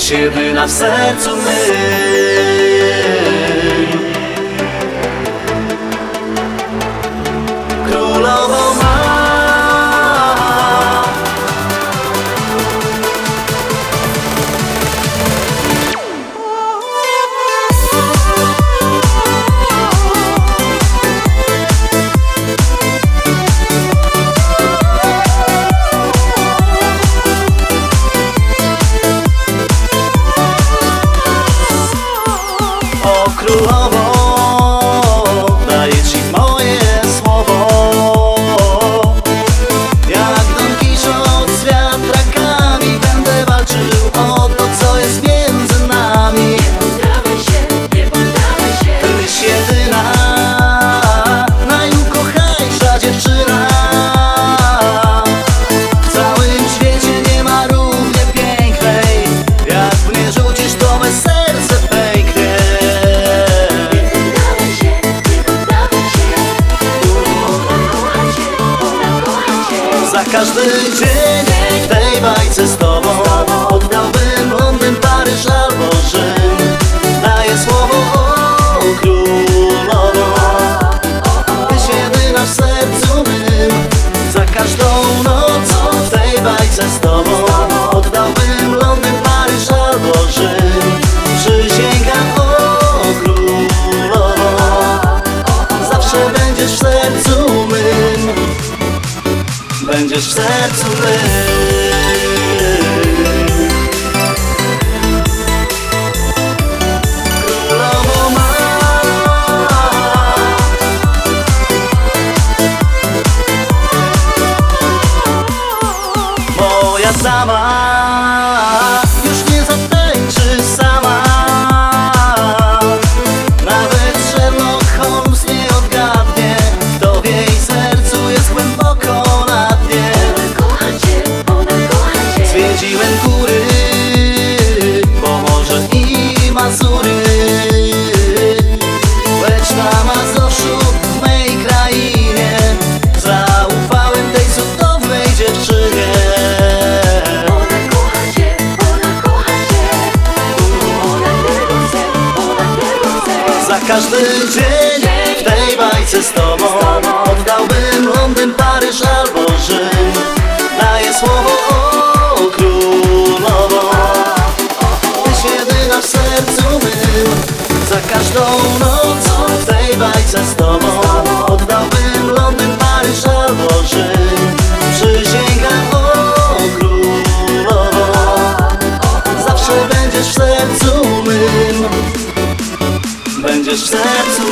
się, by na sercu my. 俗 Za każdy dzień w tej bajce z tobą Oddałbym Londyn, Paryż albo Rzym. Daję słowo o królowo. Tyś jedyna w sercu mym. Za każdą noc w tej bajce z tobą It's sad to live Każdy dzień w tej bajce z tobą. Oddałbym Londyn, Paryż albo Rzym. Daję słowo o królową. Tyś jedyna w sercu mym Za każdą noc that to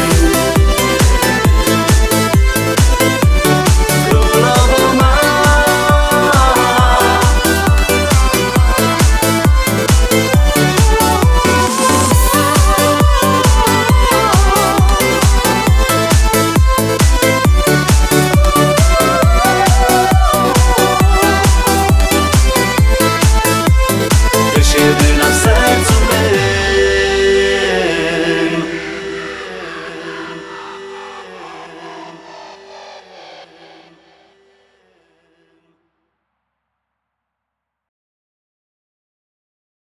me.